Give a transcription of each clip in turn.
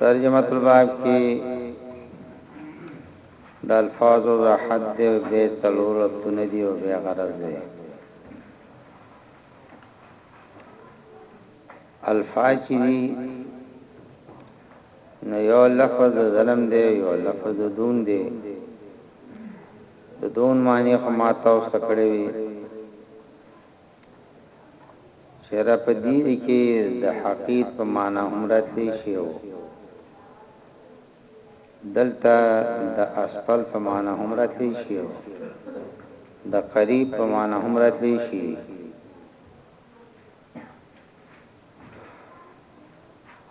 ترجمة الباب کې د الفاظو وضاحت دی او به څلور ربطونه دي او به غرض دی الفاظ چې دي نو یو لفظ ظلم دی یو لفظ دون دی د دون معنی خو ما تاسو کړې وي چېرې په دې دي کې د حقيت په معنی هم راتلی شي او دلته د اسفل په معنی هم راتلی شي او د قریب په معنی هم راتلی شي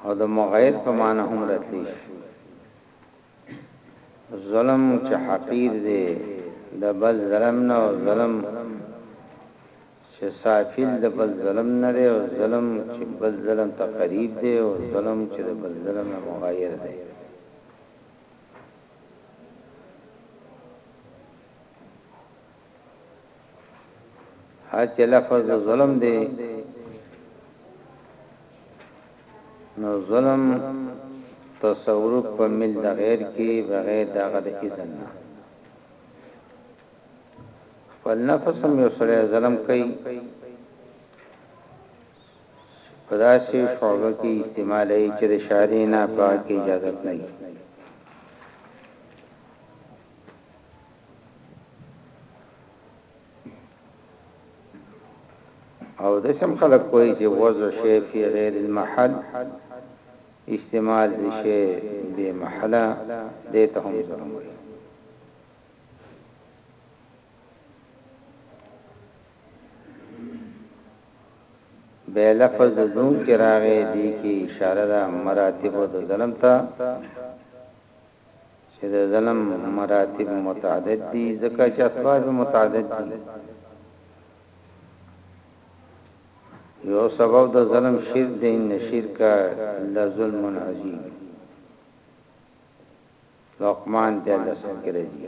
او د مغیر په معنی هم راتلی شي ظلم چې حقیر دی د بل ظلم نه او ظلم چې سافل د بل ظلم نه دی او ظلم چې بل ظلم ته قریب دی او ظلم چې د بل ظلم نه مغایر دی هر چې لفظ د ظلم دی نو ظلم تصرف په مل د غیر کې بغیر دغه د اذن نه خپل نفس هم یو سره ظلم کوي پداسي شعبه کې استعمالي چې د شارې نه پاکي اجازه نه او د سم خلق کوئی چې وضع شی فی غیر المحل استعمال شی به محلا دیته هم ظلم وي به لفظ د دون کې راغې دي کې اشاره ده مراتب د ظلم ته چې د ظلم مراتب متعدد دي ځکه چې اسباب یې متعدد دي یو سبب د ظلم شرک دی ان شرک لظلم عظیم لقمان ته لسکره دي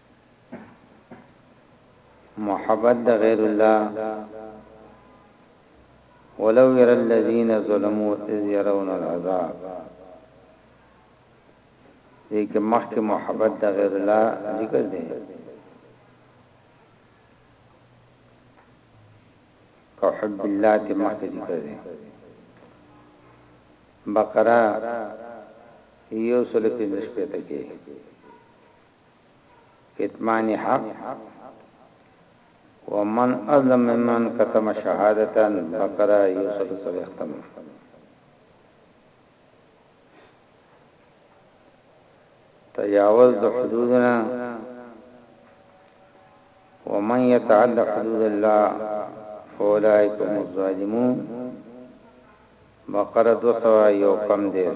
محبت د غیر الله ولو ير الذين ظلموا اذ يرون العذاب دې کې مخکې محبت د غیر الله ذکر دی که حب الله دې مخکې ذکر دی بقره یو سل پنځه شپېته کې کتمان حق ومن اظلم ممن كتم شهادتا بقره یوسف سره ختم تجاوز حدودنا ومن يتعدى حدود الله فاولئك هم الظالمون بقره وسوى سوا دير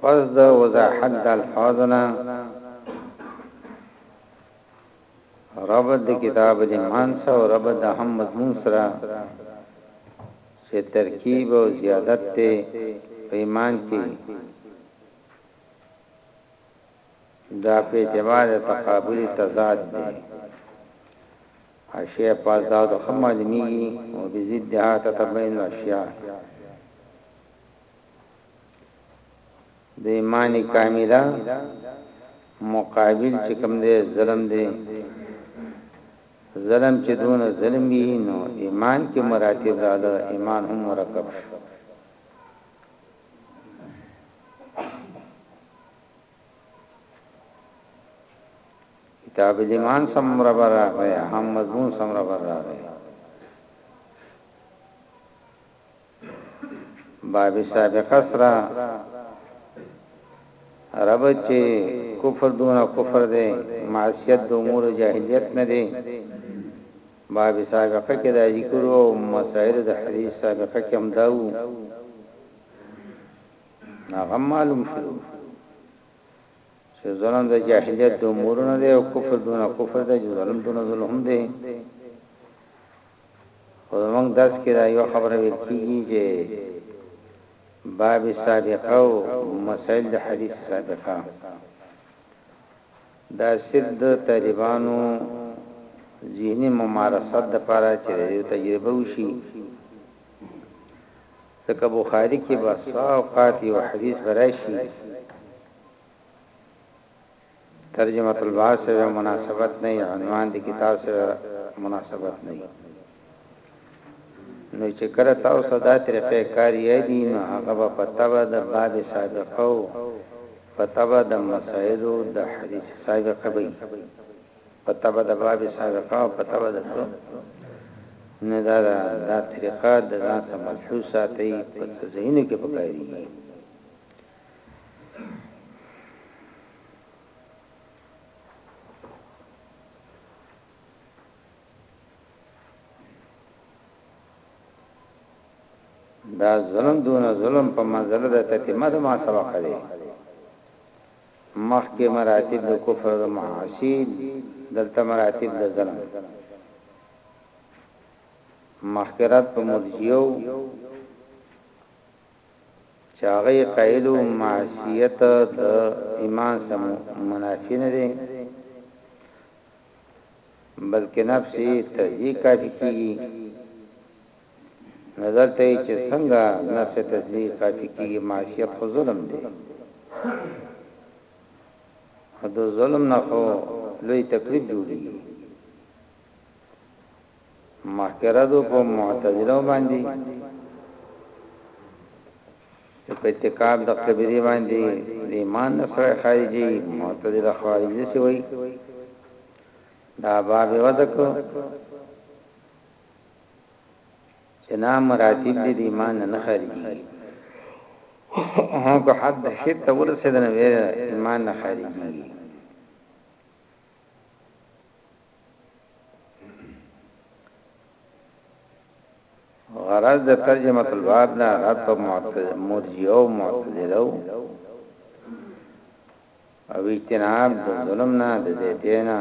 پس د وضاحت د الفاظنا رب د کتاب د مان سره رب د هم مضمون سره چې ترکیب او زیادت ته ایمان کې دا په اعتبار د تقابل تضاد دی. اشیاء په اضدادو ښه معلومیږي او بضدها تتبین الاشیاء. د ایمان کامله مقابل چې کوم دی ظلم دی ظلم چې دون ظلم وي نو ایمان کې مراتب رااله ایمان هم مرکب شو کتاب الایمان سم برابر راغی هم مضمون سم برابر راغی باب سابقه سره عرب چې کفر دون کفر دی معصیت د امور جاهلیت نه دی باب سابقه کې د ذکر او مسائل د حدیث سابقه کې هم داو هغه معلوم شو چې ظلم د جاهلیت د امورونو دی او کفر دون کفر دی چې ظلم دون ظلم دی خو موږ درس کې دا یو خبره ویل کیږي چې باب سابقه او مسائل د حدیث سابقه دا صرف د طالبانو ذهني ممارسات د پاره چې یو تجربه وشي ځکه بخاری کی به څه اوقات یو حدیث به راشی ترجمه الباب سره مناسبت نه عنوان دی کتاب سره مناسبت نه نو چې کله تاسو دا طریقې کار یې دي نو هغه په پتاوه د باب سابقو پتاوه د مسائلو د حدیث سابقه وي په تبع د باب سابقه او په تبع د څو نه دا دا, دا طریقه د ځان سره ملحوظ ساتي په ذهنو کې پکاري دا ظلم دون ظلم په منزله د تتمه د ما سبق دی مخکې مراتب د کفر او د معاصی دلته مراتب د ظلم مخکې رد په مرجیو چې هغه یې قائل او معصیت د ایمان سم منافی نه دی بلکې نفس تزیه کافی کیږي نظر ته یې چې څنګه نفس تسبیح کافي کېږي، معصیت خو ظلم دی، خو د ظلم نه خو لوی تکلیف جوړېږي. مخکې ردو په معتزلو باندې چې په اتقاب د قبري باندې د ایمان نه سره خارجي معتزله خوارج دي شوي دا باب وذکر چې نام مراتب دې د ایمان نه نه خالي کېږي او که حد د شرک ته ورسېد نو بیا ایمان نه خالي کېږي غرض د ترجمه الباب نه رد په مرجئه او معتزله او اجتناب د ظلم نه د زیتینا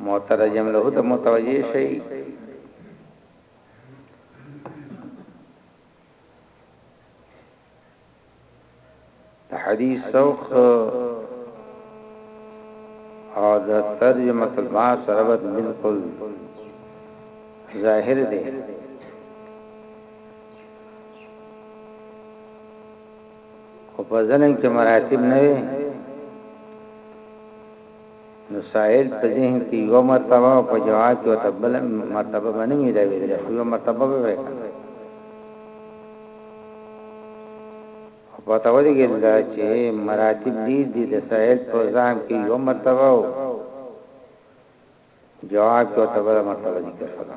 مترجم له ته متوجه شي حدیث سوخ او د ترجمه الما سره بالکل ظاهر دی خو په ظلم کې مراتب نه وي نو سائل په ذهن کې یو مرتبه او په جواب کې ورته بل مرتبه باندې ملاوي ده خو یو مرتبه به وي پته ولګي دا چې مراتب دي د سائل په ځان کې یو مرتبه او جواب کې ورته بل مرتبه ذکر شوه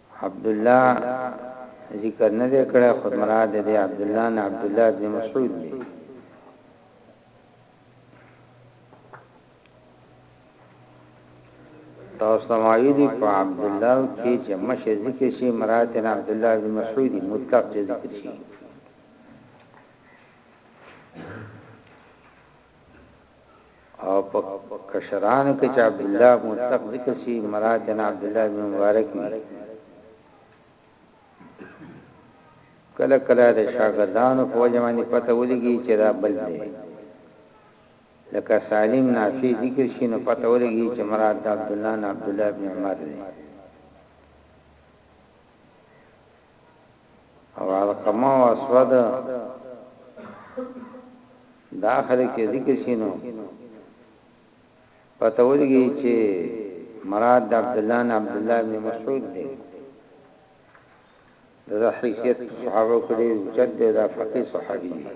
عبدالله ذکر نه دی کړی خود مراد دی عبدالله نه عبدالله ابن مسعود دی تاسو سمایو دی په عبدالله کې چې مشه ذکر شي مراد نه عبدالله ابن مسعود مطلق ذکر شي او په کشرانو کې چې عبدالله مطلق ذکر شي مراد جنا عبدالله بن مبارک وي کله کله د شاګردانو په وجه باندې پته ولګي چې دا بل دی لکه سالم نافی ذکر شي نو پته ولګي چې مراد عبدالله نه عبدالله بن عمر دی او علقمه او اسود دا خلک ذکر شینو پته ولګي چې مراد د عبد الله بن عبد الله بن مسعود دی دا حیثیت صحابه کړي جد دا فقيه صحابي دی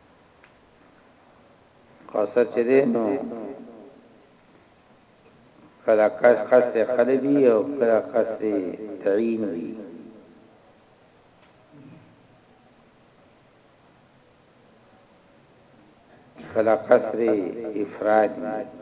قصه چې دی نو کله قصد قلبي او کله قصد تعین وي کله قصد افراد وي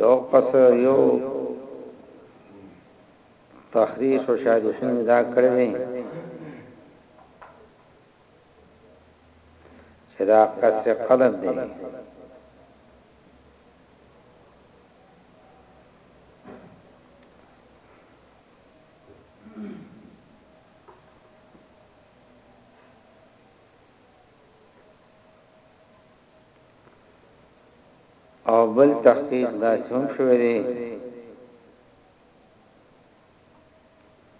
یو پس یو تحریش او شادشین دا کړی چې دا قص قلم دی او بل تحقیق دا چون شوی دی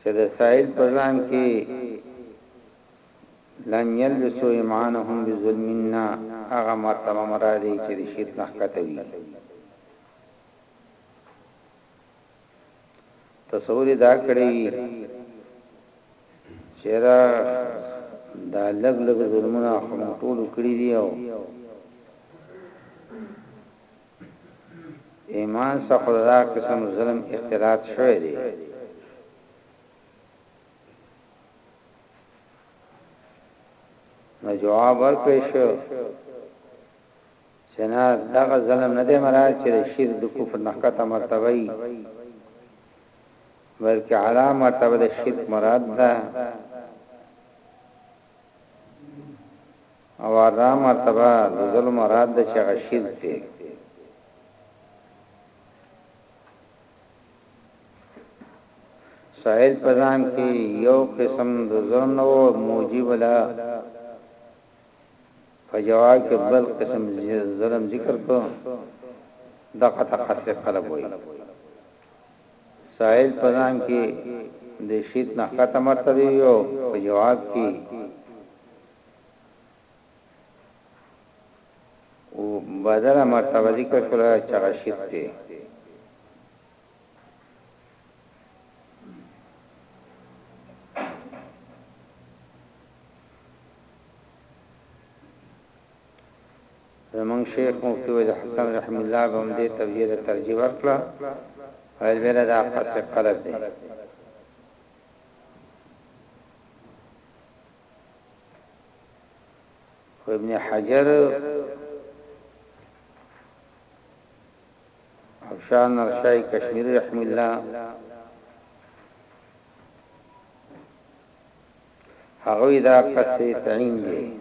چې د سائل په ځان کې لم يلبسوا ايمانهم بظلم نه هغه مرتبه مراد دی چې د شرک نه ښکته وي تصور دا کړی چې را دا لګ لګ ظلمونه هم ټول کړی دی او ایمان سره خو دا قسم ظلم اختلاط شوی دی. نو جواب ورکړی شو چې نه دغه ظلم نه دی مراد چې شرک د کفر نه کته مرتبه وي بلکې اعلی مرتبه د شرک مراد ده اودا مرتبه د ظلم مراد ده چې هغه شرک دی. سائل په ځان کې یو قسم د ظلم نو موجب له په جواب کې بل قسم ظلم ذکر کو دغه تقصد قلب وي سائل په ځان کې د شیت نه ختمه تبي یو په جواب کې او بدله مرتبه ذکر شوه چې هغه شرک دی زمون شیخ مفتی وجه حسن رحم الله بهم دې تفسیر ترجیح ورکړه ویل ویل دا قصه قلب دی خو ابن حجر او شان نرشای کشمیری رحم الله هغه دا قصه تعین دی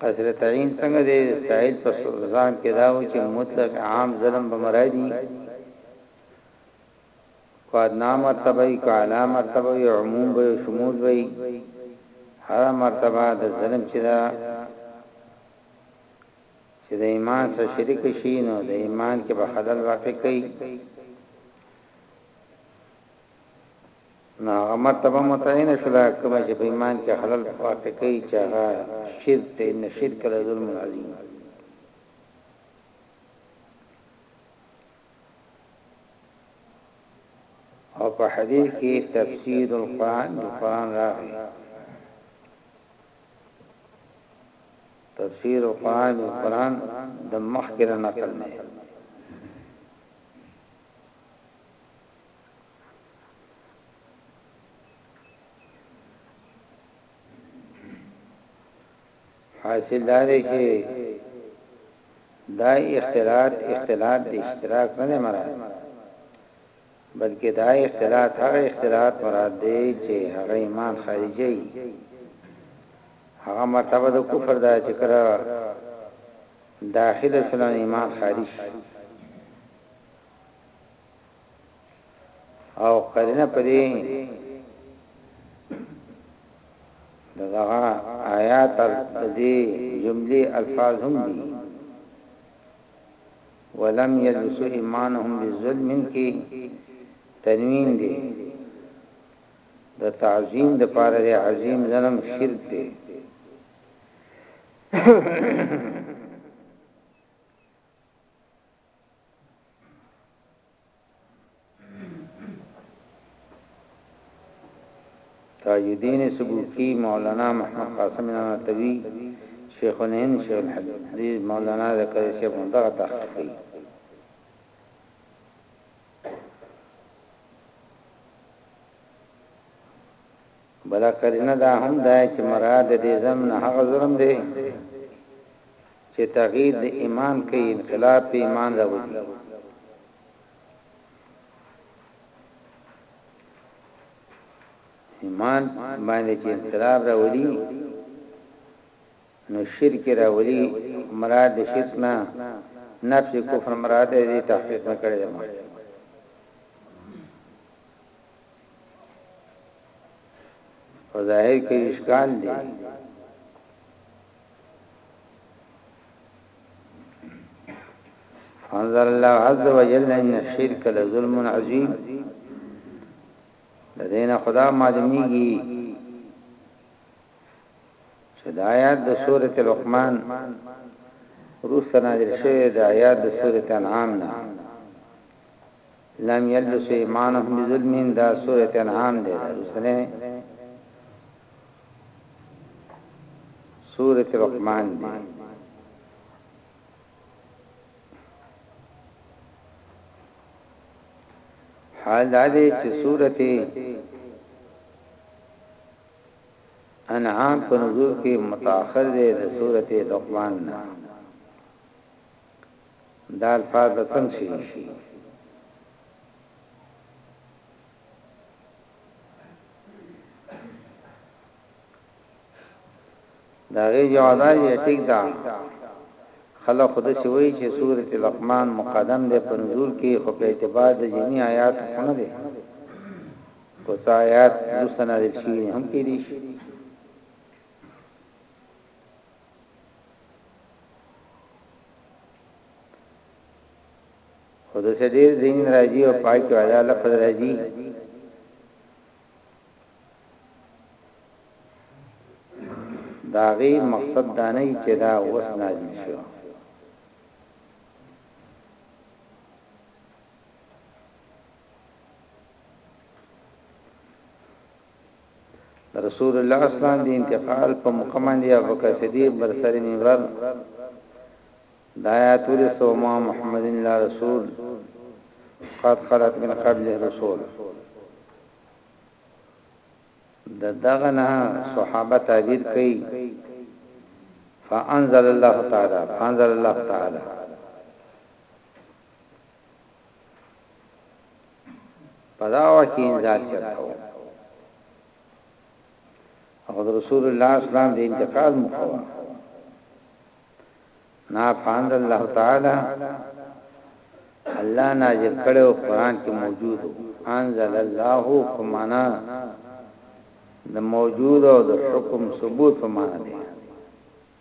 قصر تعین څنګه دی سائل په ځان کې داو چې مطلق عام ظلم به مرادي که ادنی مرتبه وي که اعلی مرتبه وي عموم به وي او شمول به وي هره مرتبه د ظلم چې ده چې د ایمان سره شریک شي نو د ایمان کې به خلل واقع کوي نو هغه مرتبه متعین شو دا کومه چې په ایمان کې خلل واقع کوي چې هغه شرک دی نه شرک له ظلم عظیم او په حدیث کې تفسیر القرآن بالقرآن راغی تفسیر القرآن بالقرآن د مخکره نقل نه حاصل دا دی چی دا اختلاط اختلاط د اشتراک نه دی مراد بلکه دا اختلاط هغه اختلاط مراد دی چی هغه ایمان خارجی هغه مرتبه د کفر دا چې کړه داخله سره ایمان خارج او قرینه پدې دغه آیات دې جملې الفاظ هم دي ولم يلبسوا ایمانهم بظلم کی تنوین دي د تعظیم د پاره د عظیم ظلم شرک دی تاج الدین سبوکی مولانا محمد قاسم نانتوی شیخ الهند شیخ الحدیث مولانا ذکر شیخ مندغه تحقیقی بله قرینه دا هم ده چې مراد د دې ظلم نه هغه ظلم دی چې تغییر د ایمان کوي انقلاب په ایمان راوړي ایمان باندې چې انقلاب راولي نو شرک راولي مراد د شرک نه نفس کفر مراد دې تحقیق نه کړی ما په ظاهر کې اشکال دی انظر الله عز وجل ان الشرك لظلم عظیم لدينا خدا معلومیږي چې د آیات د سورته لقمان روس نازل شوی د آیات د سورته انعام نه لم يلبسوا ايمانهم بظلم دا سورة انعام دی دا رسنه سورة لقمان دی حال دا دی چې سورة انعام په نزول کې متأخر دی د سورة لقمان نه دا الفاظ د کوم شي دي؟ دا غي جواب دی ټیک دا خلک خود شي وی چې سورۃ لقمان مقدم ده په نزول کې خو په اعتبار د جميع آیات نه ده کو څه آیات دوسنه رسي هم کې دي خود سدیر دین راځي او پای کې ادا لفظ راځي داغي مقصد دا نه چې دا اوس نازل شو د رسول الله اسلام د انتقال په موقع باندې ابو بکر صدیق بر سر منبر د آیات ولسو ما محمد الله رسول قد خلت من قبل رسول د دغه نه صحابه تعبیر کوي فانزل الله تعالی فانزل الله تعالی پدا وخت کې انذار چرته وو او رسول الله اسلام دې انتقال مخوا نا فاند الله تعالی الله نازل کړو قران کې موجود انزل الله فمانا د موجود او د حکم ثبوت فمانا دی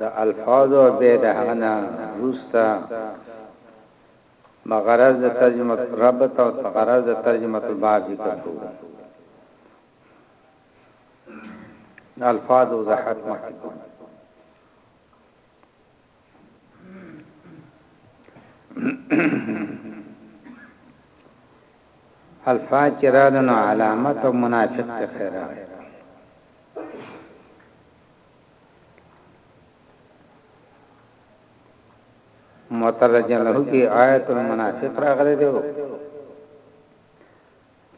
د الفاظو او بیا د هغه نه وروسته به غرض د ترجمه ربط او غرض د ترجمه الباب ذکر کوو د الفاظو وضاحت مخکې کوو الفاظ چې راغلي نو علامت او منافق ته خیر مترجم له کې آیت المنافق راغلي دی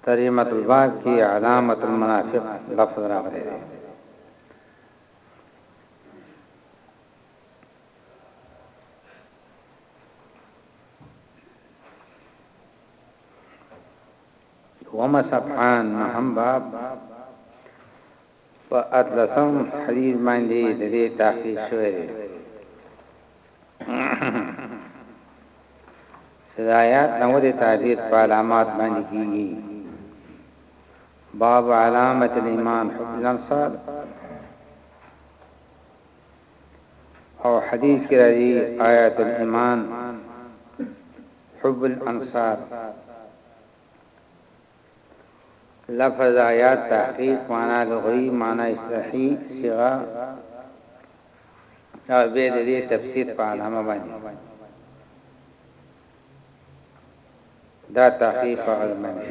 تریمت الباب کې علامت المنافق لفظ راغلي دی وما صفحان نهم باب په اتلسم حدیث باندې د دې تحقیق شوی دی صدایات نو د تعبیر په علامات باندې کیږي باب علامت الایمان حب الانصار او حديث کي راځي آية الايمان حب الانصار لفظ آيات تحقيق معنا لغوي معنا اصطلاحي صيغه او به د دې تفسیر په علامه باندې دا تحقیق هغه باندې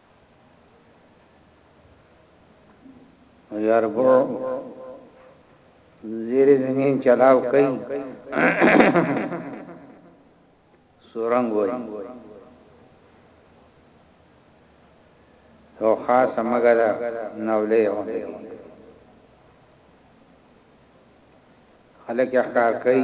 یاربو زیری زمین چلاو کئی سورنگ وئی تو خاص مگر نولی ہوندی خلق اخکار کئی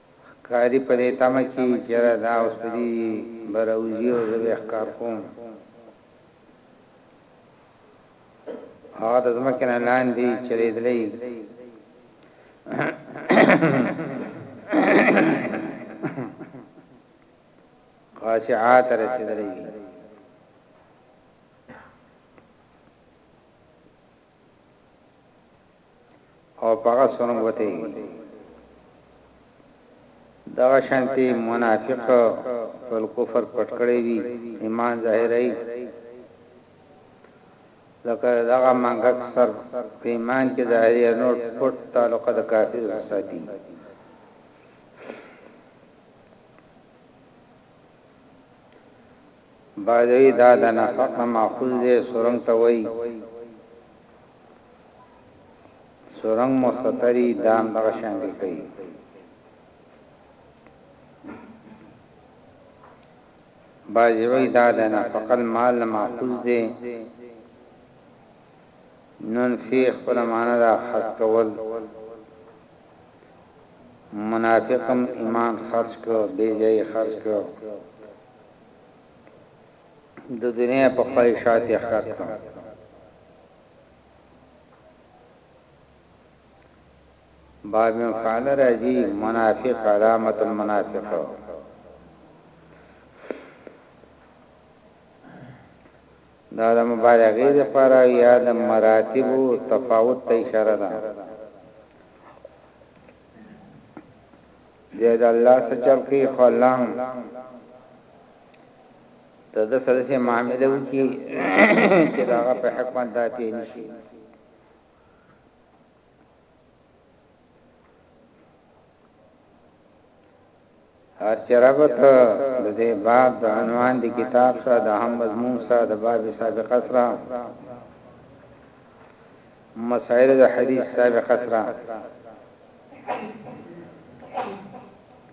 ښکاري په دې تمه کې وي چې یاره دا اوس په دې به راوځي او زه به یې ښکار کوم. هغه د ځمکې نه لاندې چلیدلی خاشعات رسیدلی او په هغه سرنګ وتېږي. دغه شانتې منافق خپل کفر پټ کړی وي ایمان ظاهري لکه دغه منګک سر په ایمان کې ظاهري نور پټ تعلق د کافر ساتي بادوی دا د نفق نه ماخوذ دی سورنګ ته وایی سورنګ مستطری دا هم دغه شان دی کوي بادوی دا د نفق المال نه ماخوذ دی نون فی خپل معنا دا خرج کول منافقم ایمان خرج کو بی جای خرج کو د دنیا په خواهشات یې ښاد کړم. باب من فعل راځي منافق علامت المنافق دا د مبالغې لپاره یا د مراتب او تفاوت ته اشاره ده بیا د الله سره چل کوي خو الله هم د ده سره سي معامله وکړي چې دا په حکمت دا پی نشي هر چرابت د دې باب د عنوان د کتاب سره د هم مضمون سره د باب سابقه سره مسائل د حدیث سابقه سره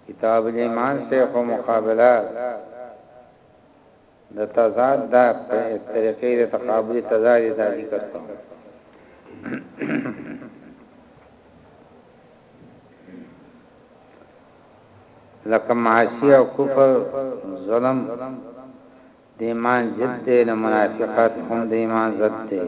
کتاب الایمان سے خو مقابله د تضاد دا په طریقې د تقابل تضاد دا ذکر کوم لکه معاشی او کفر ظلم د ایمان ضد دی نه منافقت هم د ایمان ضد دی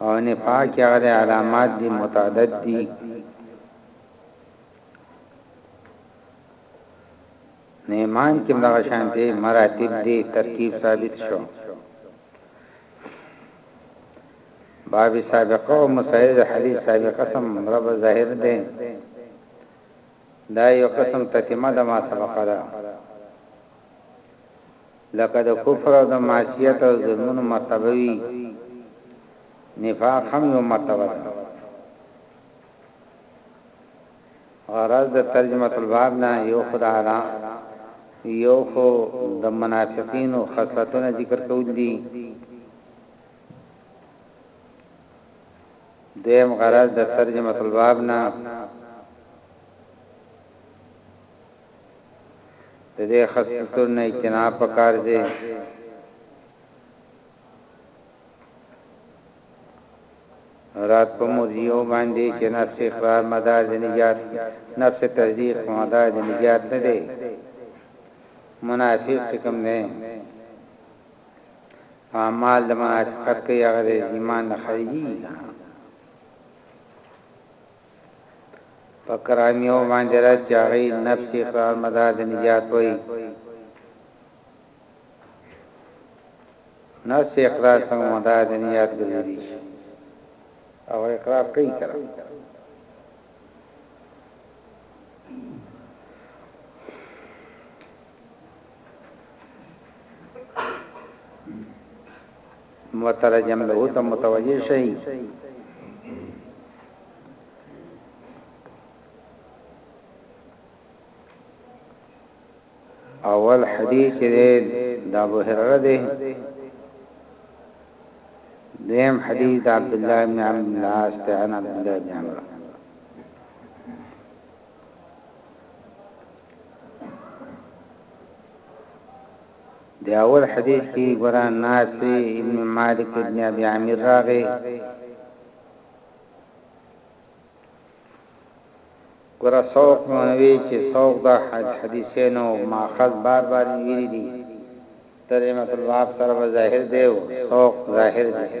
او نفاق یې هغه علامات دي متعدد دي نه ایمان کې موږ شان دي مراتب دي ترتیب ثابت شو باب سابقه او مسائل حدیث سابقه سم رب ظاهر دي دا یو قسم تتمه د ما سبقه ده لکه د کفر او د معصیت او ظلمونو مرتبه وی نفاق هم یو مرتبه ده غرض د ترجمه الباب نه یو خدا را یو خو د منافقین او خصلتونه ذکر کول دي دویم غرض د ترجمة الباب نه د دې خصلتونو نه اجتناب په کار دی. رد په مرجیو باندې چې نفس اقرار مدار د نجات نفس تصدیق مدار د نجات نه دی منافق چې کوم دی اعمال د منافقت کوي هغه د ایمان نه خارجي نه پکرامي او باندې را چاغي نفس اقرار مدار د نجات وي نفس اقرار څنګه مدار د نجات ګرځي او اقرار کوي کړه مترجم له ته متوجه شي اول حدیث دی دا ابو هرره دی دیم حدیث عبد الله بن عمرو عن عبد الله بن عمرو دی اول حدیث کی ګرا نافی ابن مالک ابن ابي عامر راغی ګرا سوق منوی چې سوق دا حدیثینو ماخذ بار بار ویری دي ترجمه الباب سره ظاهر دی او سوق ظاهر دی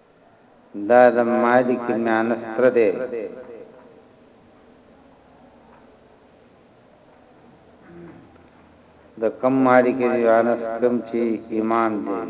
دا د مادي کیمیانو ستره دی. د کوم مادي کیمیانو کوم چې ایمان دی.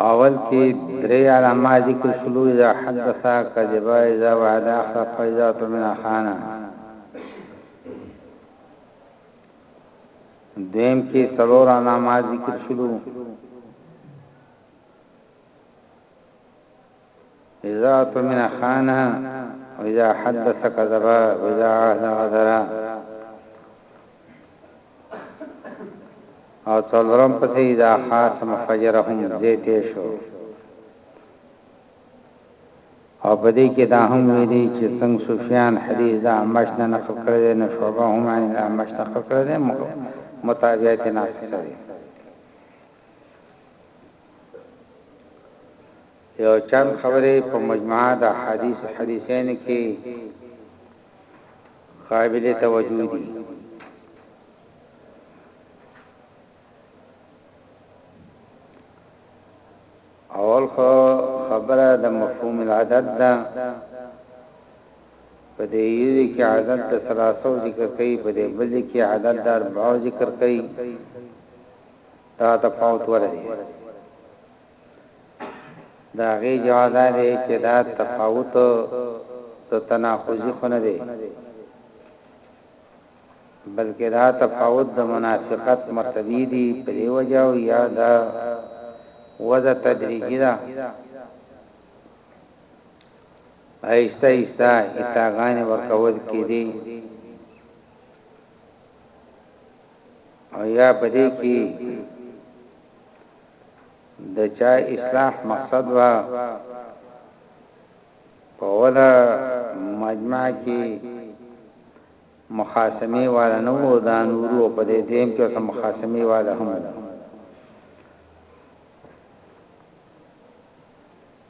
اول کې درې علامات ذکر شولو، اذا حدث کذب، اذا وعد اخلف، اذا اؤتمن خان. دویم کې څلور علامات ذکر شولو. اذا اؤتمن خان واذا حدث کذب واذا عهد غدر او څلورم پسې اذا خاص مفجرهم زیته شو او په دې کې دا هم ویلي چې څنګه سفیان حدیث دا مشنه نقل کړی نه شوبه هم یې دا مشنه نقل کړی متابعت نه کړی یو چند خبرې په مجموعه د احادیث الحدیثین کې قابل توجه دي. اول خو خبره د مفهوم العدد ده په دې یوه کې عدد د ثلاثو ذکر کوي په دې بل کې عدد د اربعو ذکر کوي دا تفاوت ورته د هغې جواب دا دی چې دا تفاوت د تناقضي خو نه دی بلکې دا تفاوت د منافقت مرتبه دی په دی وجه او یا دا وضع تدریجی ده ایستا ایستا اتاغان ورکول کی دی او یا پدې کې دچا اصلاح مقصد وه په وله مجمع کی مخاسمی والا نه وو دا نورو او په دې دیم کې سم مخاسمی والا هم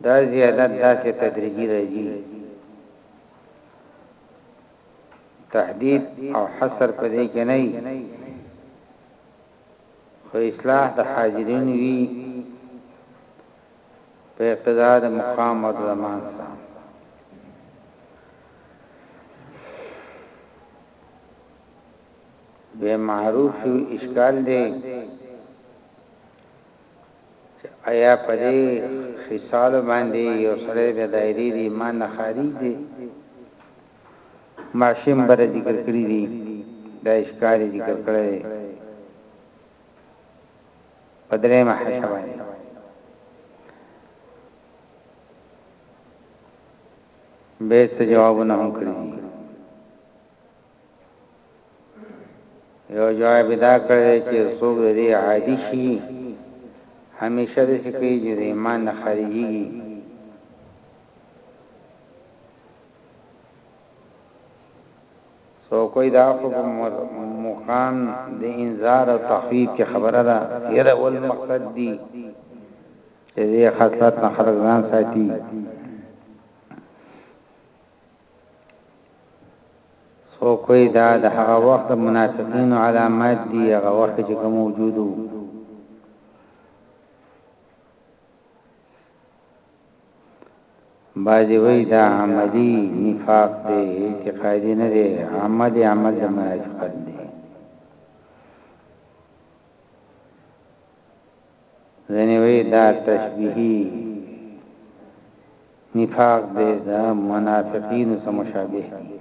دا زیادت داسې تدریجی راځي تحدید او حصر په دې کې نه خو اصلاح د حاضرینو وي په اقتدا د مقام او د زمان سره. بے معروف شو اشکال دی ایا پدې خصال باندې یو سره د دایری دی ایمان خارج دی ماشین بر ذکر کړی دی دا اشکال ذکر کړی دی پدری محشه باندې به ته جوابونه هم کړی دی یو جواب دا کړی چې څوک دی عادی شي همیشه د شکې جریمان خارجي څوک وایي دا خو په مقام د انذار او تخویف کې خبره ده يرول مقصد دي چې دې خاصات نه خلق ځان ساتي څوک وایي دا د هغه وخت منافقین علامات دي هغه وخت چې کوم موجودو بعضي وایي دا عملي نفاق دی اعتقادي نه دی عملي عمل د منافقت دی ځنې وایي دا تشبیهي نفاق دی د منافقین سره مشابه دی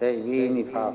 تشبیه نفاق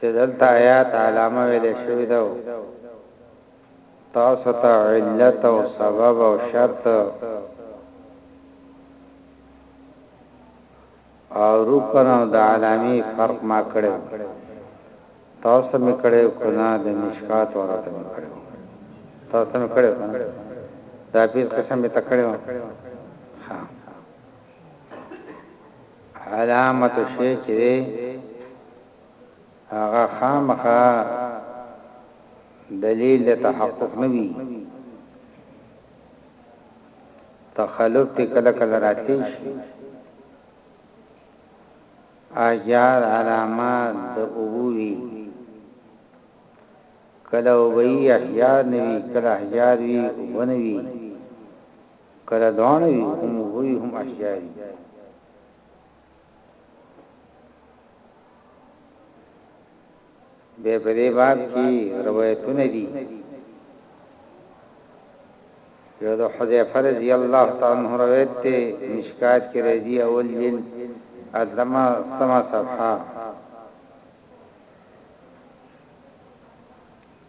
چه دلته آیات علامه ویل شوی ده او تاسو ته علت او سبب او شرط او رکن او د علامی فرق ما کړو تاسو می کړو کنا د مشکات ورته می کړو تاسو می کړو کنا دا پیر قسم می تکړو ها علامت شی چی دی هغه خامخا دلیل د تحقق نه وی تخلف تی کله کله راتی شی احجار علامات د اووی کله وی احجار نوی کله احجار وی وبنوی که دا دواړه وي هم اوبه وي هم احيا وي بے په دې باب کې روایتونه دي یو د حذیفه رضی الله تعالی عنہ روایت ته مشکات کې راځي اول جلد ادمه سما صفحه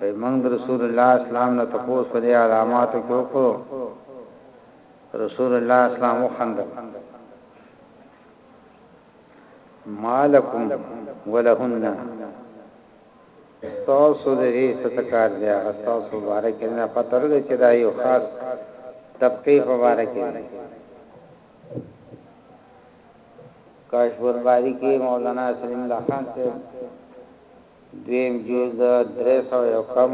وای موږ رسول الله اسلام نه تاسو په علامات کې وکړو رسول الله اسلام وخندل مالکم ولهن تاسو دې ستکار دی هغه تاسو مبارک نه پته لري چې دا یو خاص طبقه مبارک دی کاشف القاری کې مولانا اسد الله خان صاحب دویم جز د درې سوه یو کم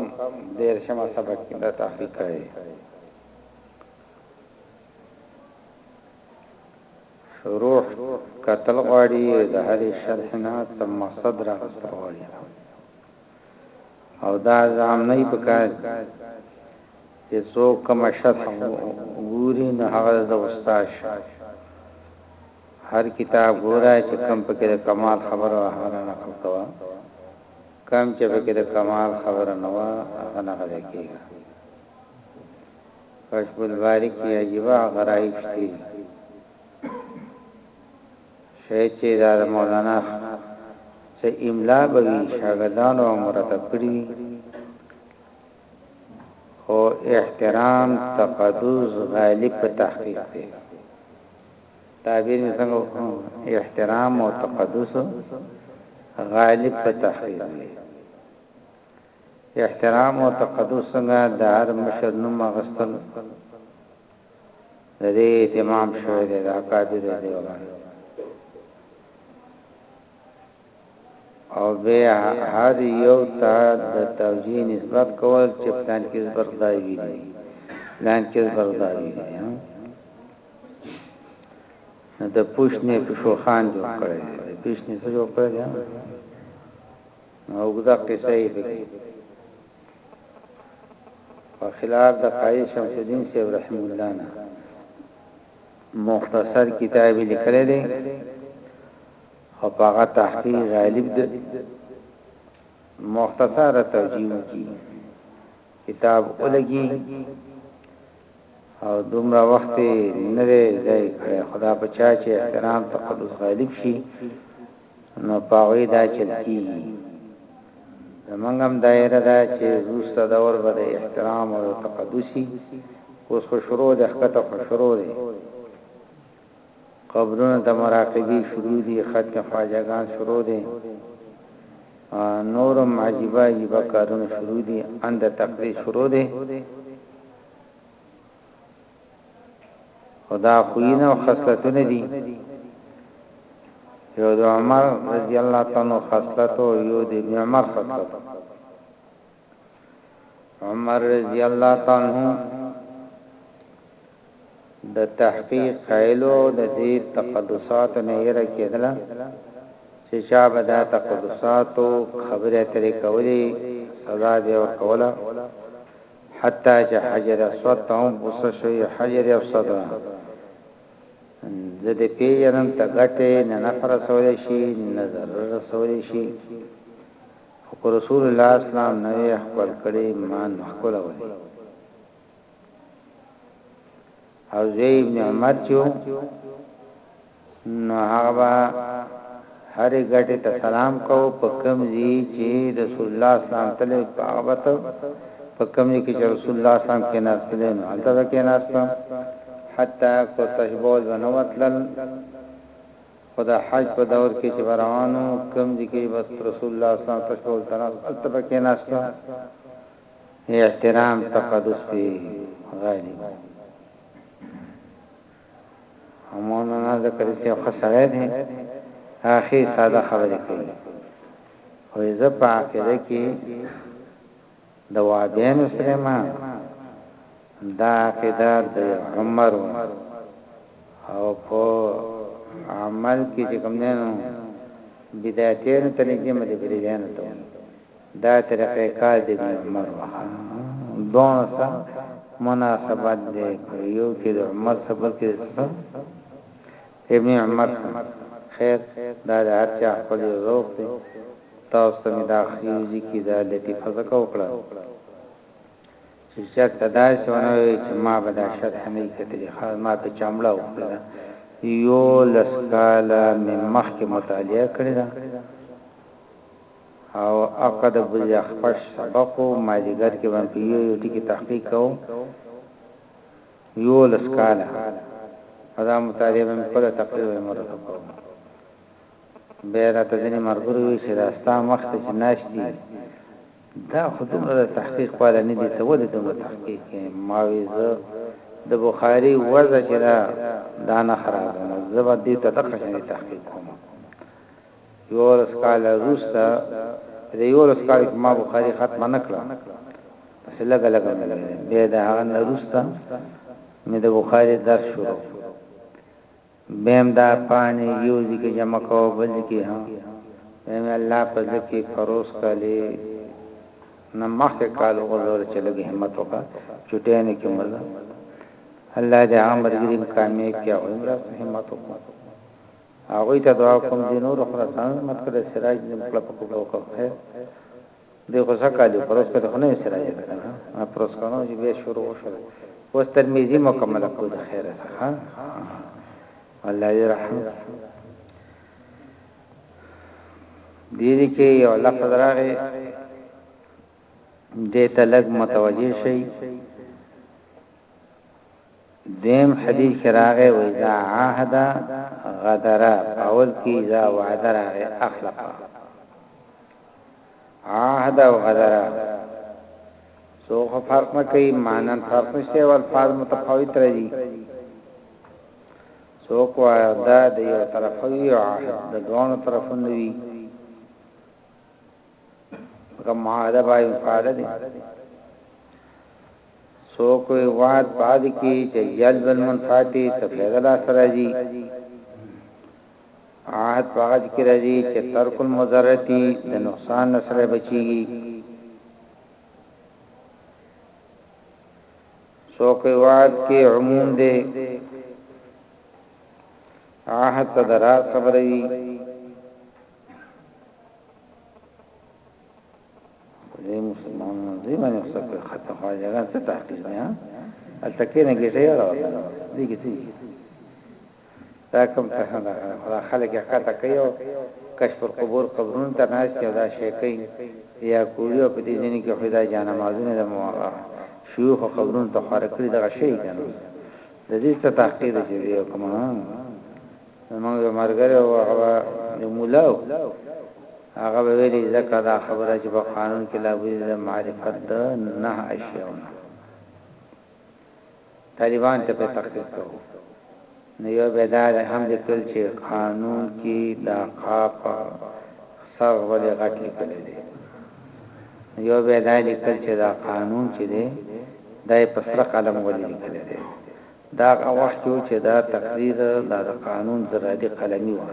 دېرشمه صفحه کې دا تحقیق کړی شروع قتل غواړي د هرې شرح نه تم مقصد را غواړي او دا ځام نه پکار چې څوک کوم شرح ګوري نه هغه د استاد شرح هر کتاب ګوره چې کم پکې د کمال خبره وه هغه نه نقل کوه کم چې پکې د کمال خبره نه وه هغه نه غلې کېږه کشف الباری کی عجیبا غرائب شتی شاید چې دا مولانا چې املا بوي شاګردانو مرتب کړی او احترام تقدس غالب په تحقیق دی تعبیر مې څنګه وکړم احترام او تقدس غالب په تحقیر دی احترام او تقدس څنګه د هر مشر نوم اغستل د دې اهتمام شوی دی د اکابر دی ولا او بیا هر یو ته د توجیه نسبت کول چې پلانکي زبر خدای ویلي دي، پلانکي زبر خدای ویلي دي. نو د پوښتنې پیشوخان جوړ کړی دی، د پیشنې څه جوړ کړی دی؟ نو اوږده قصه یې پکې په خلاف د قاضي شمس الدین صاحب رحم الله نه مختصر کتاب لیکلی دی خو په هغه تحقیق غالب د مختصره توجیه وکړي کتاب ولګي او دومره وخت نه دی ځای کړی خدا په چا چې احترام تقدس غالب شي نو پاوی دا چل کیږي زمونږ هم دایره دا چې روسته دور به د احترام او تقدسي اوس خو شروع د حقته خو شروع دی قبرونه ته مراقبی شروع دی ختم خواجه ګان شروع دی نور هم عجیبه عجیبه کارونه شروع دی ان د تقلید شروع دی خدا خوینه او خصلتونه دي یو د عمر رضی الله تعالی خصلت او یو د عمر خصلت عمر رضی الله تعالی عنه د تحقیق قائل او د دې تقدسات نه یې راکېدله چې چا به دا تقدسات او خبرې اترې کولې سزا به ورکوله حتی چې حجر اسود ته هم بوسه شوی حجر اسود د دې پیژنم ته ګټه نه نفر سوال شي نه ضرر سوال شي خو که رسول الله اسلام نه وی خپل کړی ما نه خپل ولی او زوی ابن عمر چو نو هغه با هرې ګټې ته سلام کو په کوم ځای چې رسول الله اسلام تلې په هغه وته په کوم ځای کې چې رسول الله اسلام کې ناس تلې نو هلته به کې ناس حتی کو تشبول بنوتلل خو د حج په دور کې چې به روان وو، کوم ځای کې به رسول الله صلی الله علیه وسلم تشو ول تناست، هلته به کېناستو، احترام، تقدس پرې غالب وو. او مولانا زکریا صاحب ښه سړی دی، هغه ښې ساده خبرې کوي، خو زه په عقیده کې د وعديانو سليمان دا عقيده د عمر وه او په عمل کې چې کوم دی نو بدعتيانو ته نږدې مدبريانو ته وایي دا طریقه کار د ابن عمر وه دونه څه مناسبت دی یو کې د عمر سفر کې څه ابن عمر هم خیر دا د هر چا خپل یو ذوق دی تاسو ته مې دا خیوزي کې دا لطیفه ځکه وکړه چې چرته داسې ونه وي چې ما به دا شرح نه کتلی خاص ما ته چمړه وکړه یو لس کاله مې مخکې مطالعه کړې ده او عقد بلیا خپش سبقو مازیګر کې باندې یو یو ټکی تحقیق کوم یوولس کاله او دا مطالعه به مې خپله تقریبا عمر ته کوم. بیا راته ځینې ملګرو ویل چې دا ستا مخ ته چې ناست دي دا خو دومره د تحقیق والا نه دي، ته ولې دومره تحقیق کوې؟ ما ویل زه د بخاري وضع چې ده دا نه خرابوم، زه به دوی ته دغه شانې تحقیق کوم. یوولس کاله وروسته په دې یوولس کالو کې ما بخاري ختمه نه کړه، پسې لږه لږه مې لوله، بیا د هغه نه وروسته مې د بخاري درس شروع کړ، بیا مې دا پاڼې یو ځای کې جمع کاوه بل ځای کې هم، بیا مې الله په زړه کې پروس کالي نه مخکې کال وغورځول چې لږ همت وکړه، چټۍ نه کې مه ځه، الله دې هغه ملګري هم کامیاب کړي، هغوی هم راته همت وکړ، هغوی ته دعا کوم دي نور خراسان مت کړه سراج نیم کله په کوګه وکړ خیر دی خو سکالی پروس کړه خو نه سراج کړه ما پروس کړه چې به شروع وشو اوس ترمذی مکمل کو د خیر څخه الله دې رحم دې دې کې یو لفظ راغی دې ته لګ متوجه شي دویم حدیث کې راغی و اذا عهد غدر اول کې اذا وعد راغی اخلف عهد او غدر سو خو فرق نه کوي مانن فرق نشته او الفاظ متفاوت راځي سو کو دا د یو طرف وی او عهد د دوه طرفونو وی کوم معاهده باید مقاله دي سو کوئی وعد بعد کی چې جلب المنفاتی تفیده لا سراجی عهد باغ کی راځي چې ترک المضرتی د نقصان نسره بچیږي سو کوئی وعد کی عموم دی عهد تدرا خبروي دې مسلمانانو دې باندې څه خطا فاجعه څه تحقیق نه التکې نه ګټه یې راوړل دې کې څه دا کوم څه نه خلا خلک یې کاته کوي کش پر قبور قبرون ته ناش کې دا شي کوي یا کوړیو په دې ځینې کې خدا جانه مازونه د مو شيوخ قبرون ته خارکړي دا شي کنه د دې څه تحقیق دی کومه زمونږ یو مرګره او هغه د مولا او هغه ویلي ځکه دا خبره چې په قانون کې لا بوزي د معرفت د نه اشیاونه طالبان ته په تحقیق کوو نو یو بیدار هم لیکل چې قانون کې دا قاپ سر ولې غټ لیکل دي یو بیدار لیکل چې دا قانون چې دی دای په سره قلم ولې لیکل دي دا هغه وخت و چې دا تقریر لا د قانون زرادي قلمي وه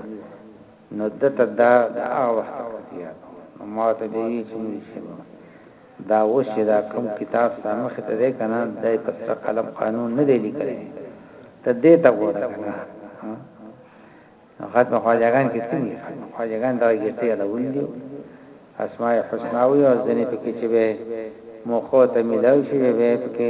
نو ده ته دا د هغه وخت تقریر یاد و. نو ما ورته بیا وویل چې مولوي صاحب دا اوس چې دا کوم کتاب ستا مخې ته دی که نه دا یې په سره قلم قانون نه دی لیکلی ته دې ته ګوره که نه نو ختم خواجهګان کې څه دي ختم خواجهګان دغه ګیټې یادول دي اسماء الحسنا وي او ځینې پکې چې به موقع ته ملاوي شي به پکې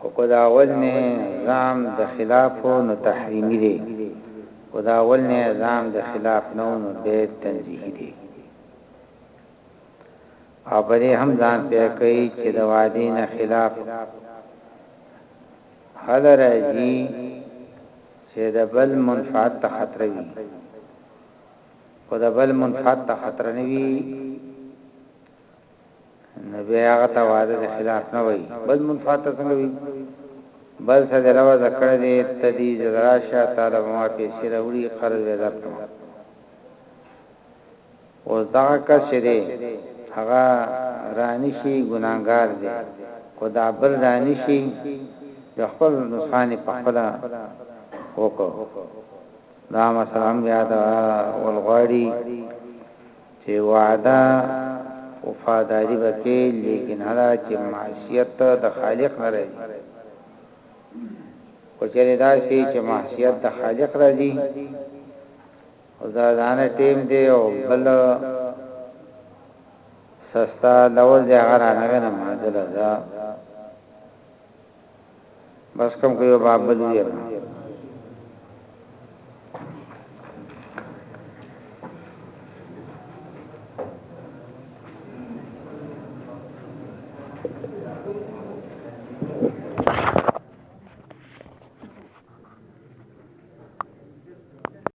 او که دا اول نظام د خلاف و نو تحریمی دی که دا اول نظام د خلاف نه و نو دی تنزیحی دی او په دې هم ځان پوه کوي چې د وادي نه خلاف هل راځي چې د بل منفعت ته خطر وي او د بل منفعت ته خطر نه وي نو بیا هغه ته وعده د خلاف نه وای بل منفعت څنګه وي بل څه د لوه ذکر دې تدی زراشه تعالی ما پیسې راوړي قرض به درکم او دا کس دې هغه رانی شي ګناګار دې خدا بل رانی شي د خپل نقصان په خپل وکړو دا مثلا بیا دا ولغړی چه وعده وفاداری به کئ لیکن هله چه معصیت د خالق نه راځی که چره داسی چه معصیت د خالق راځی او دا دانه ټیم دی او بل سستا لول دی غرانه نه مانځل ده بس کم کو یو باب بل ویل